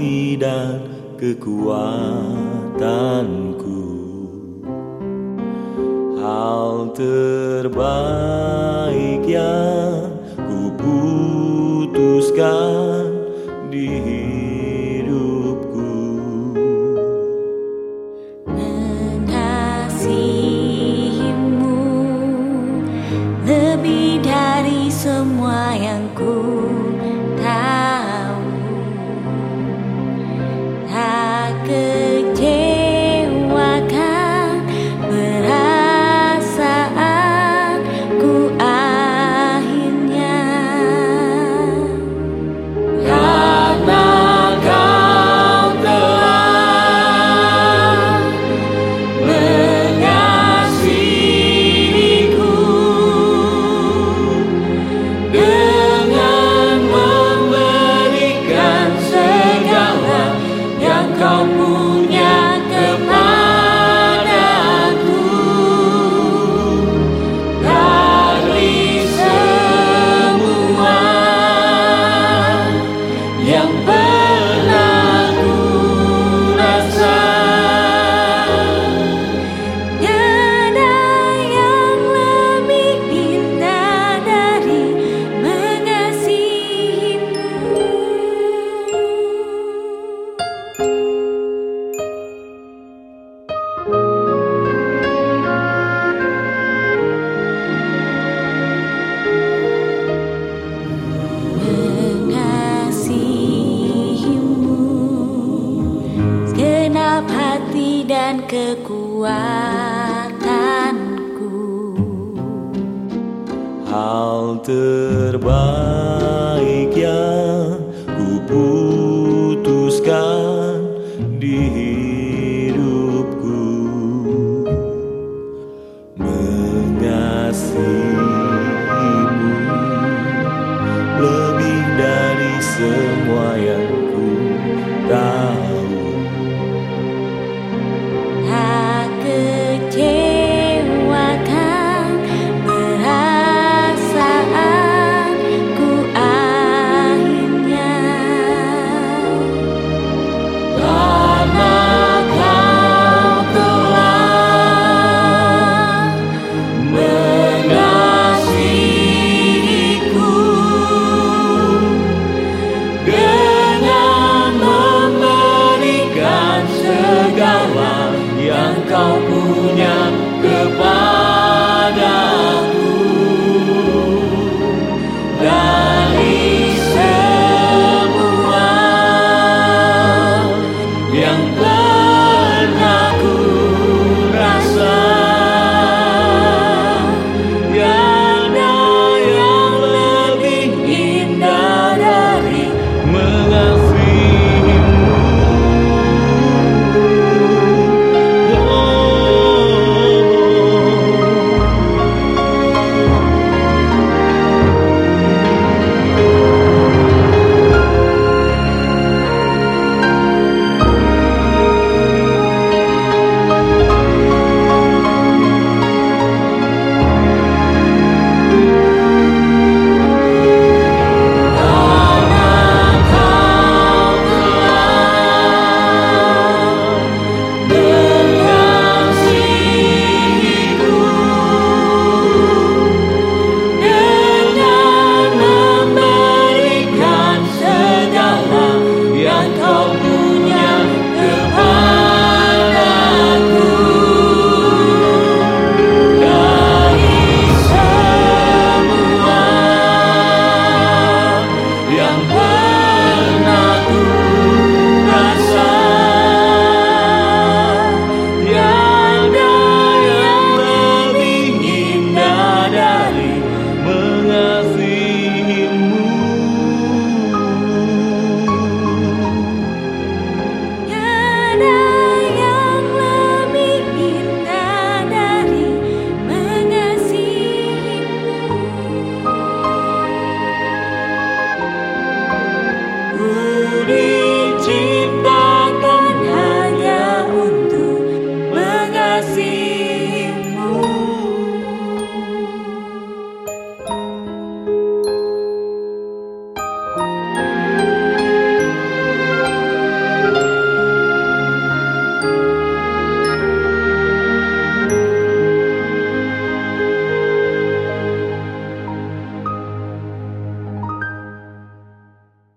hati dan kekuatanku. Hal terbaik yang kubutuhkan di hidupku. Mengasihimu lebih dari semua yang ku kekuatanku. Hal terbaik yang 照顾。